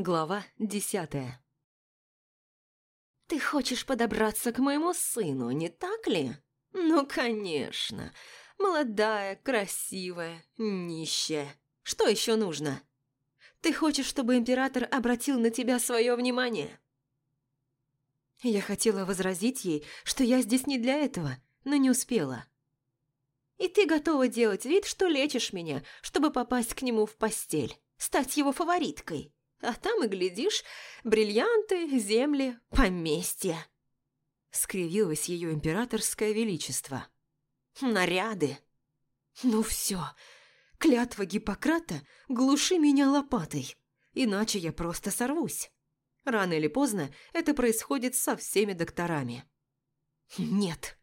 Глава десятая «Ты хочешь подобраться к моему сыну, не так ли? Ну, конечно. Молодая, красивая, нищая. Что еще нужно? Ты хочешь, чтобы император обратил на тебя свое внимание?» Я хотела возразить ей, что я здесь не для этого, но не успела. «И ты готова делать вид, что лечишь меня, чтобы попасть к нему в постель, стать его фавориткой?» А там и, глядишь, бриллианты, земли, поместья. Скривилось ее императорское величество. Наряды. Ну все, клятва Гиппократа глуши меня лопатой, иначе я просто сорвусь. Рано или поздно это происходит со всеми докторами. Нет,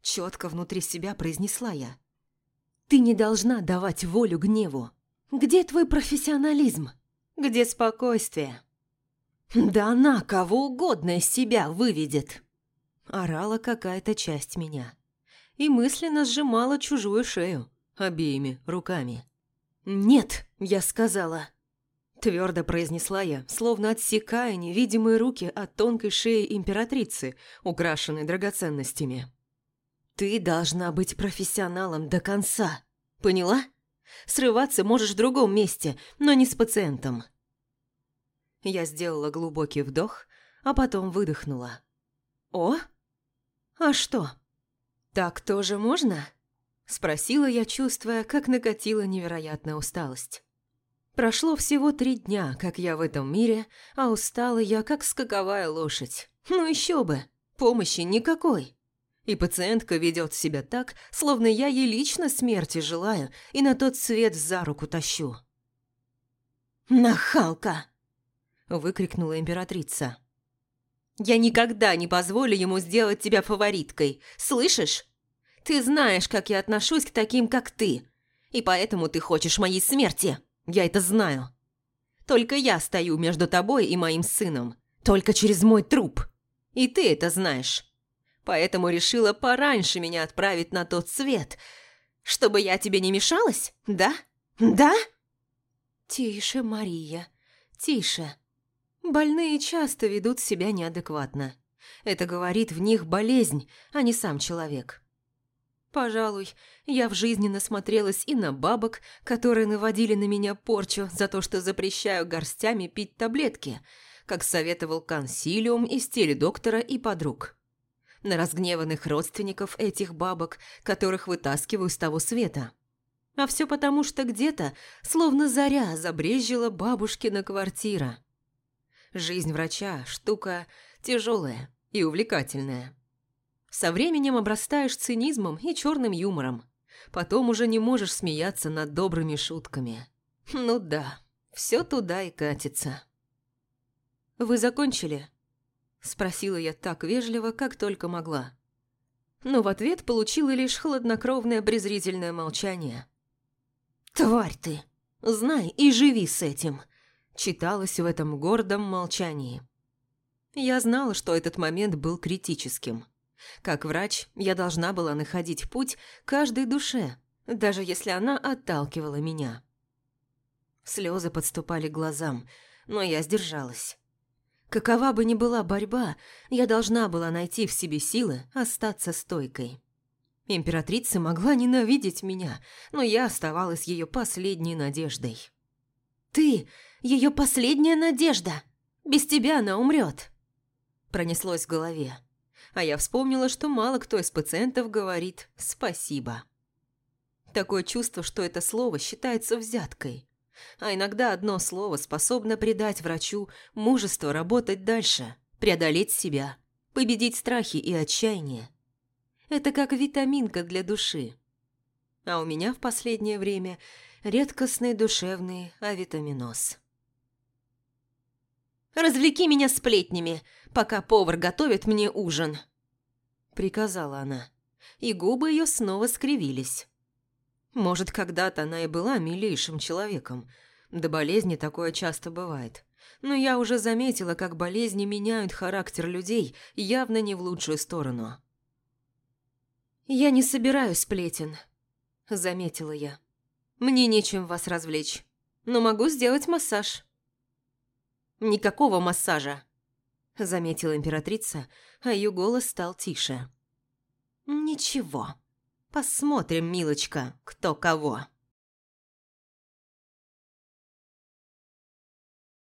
четко внутри себя произнесла я. Ты не должна давать волю гневу. Где твой профессионализм? Где спокойствие. Да она кого угодно из себя выведет. Орала какая-то часть меня. И мысленно сжимала чужую шею обеими руками. «Нет», — я сказала. Твердо произнесла я, словно отсекая невидимые руки от тонкой шеи императрицы, украшенной драгоценностями. «Ты должна быть профессионалом до конца. Поняла?» Срываться можешь в другом месте, но не с пациентом. Я сделала глубокий вдох, а потом выдохнула. «О? А что? Так тоже можно?» Спросила я, чувствуя, как накатила невероятная усталость. Прошло всего три дня, как я в этом мире, а устала я, как скаковая лошадь. Ну еще бы, помощи никакой. И пациентка ведет себя так, словно я ей лично смерти желаю и на тот свет за руку тащу. «Нахалка!» – выкрикнула императрица. «Я никогда не позволю ему сделать тебя фавориткой, слышишь? Ты знаешь, как я отношусь к таким, как ты, и поэтому ты хочешь моей смерти, я это знаю. Только я стою между тобой и моим сыном, только через мой труп, и ты это знаешь» поэтому решила пораньше меня отправить на тот свет, чтобы я тебе не мешалась, да? Да? Тише, Мария, тише. Больные часто ведут себя неадекватно. Это говорит в них болезнь, а не сам человек. Пожалуй, я в жизни насмотрелась и на бабок, которые наводили на меня порчу за то, что запрещаю горстями пить таблетки, как советовал консилиум из теледоктора и подруг на разгневанных родственников этих бабок, которых вытаскиваю с того света. А все потому, что где-то, словно заря, забрезжила бабушкина квартира. Жизнь врача – штука тяжелая и увлекательная. Со временем обрастаешь цинизмом и черным юмором. Потом уже не можешь смеяться над добрыми шутками. Ну да, все туда и катится. «Вы закончили?» Спросила я так вежливо, как только могла. Но в ответ получила лишь хладнокровное презрительное молчание. «Тварь ты! Знай и живи с этим!» Читалось в этом гордом молчании. Я знала, что этот момент был критическим. Как врач, я должна была находить путь каждой душе, даже если она отталкивала меня. Слезы подступали к глазам, но я сдержалась. Какова бы ни была борьба, я должна была найти в себе силы остаться стойкой. Императрица могла ненавидеть меня, но я оставалась ее последней надеждой. «Ты – ее последняя надежда! Без тебя она умрет!» Пронеслось в голове, а я вспомнила, что мало кто из пациентов говорит «спасибо». Такое чувство, что это слово считается взяткой. А иногда одно слово способно придать врачу мужество работать дальше, преодолеть себя, победить страхи и отчаяние. Это как витаминка для души. А у меня в последнее время редкостный душевный авитаминоз. «Развлеки меня сплетнями, пока повар готовит мне ужин», — приказала она, и губы ее снова скривились. Может, когда-то она и была милейшим человеком. До болезни такое часто бывает. Но я уже заметила, как болезни меняют характер людей явно не в лучшую сторону. «Я не собираюсь сплетен», – заметила я. «Мне нечем вас развлечь, но могу сделать массаж». Никакого массажа!» Заметила императрица, а ее голос стал тише. «Ничего. Посмотрим, милочка, кто кого».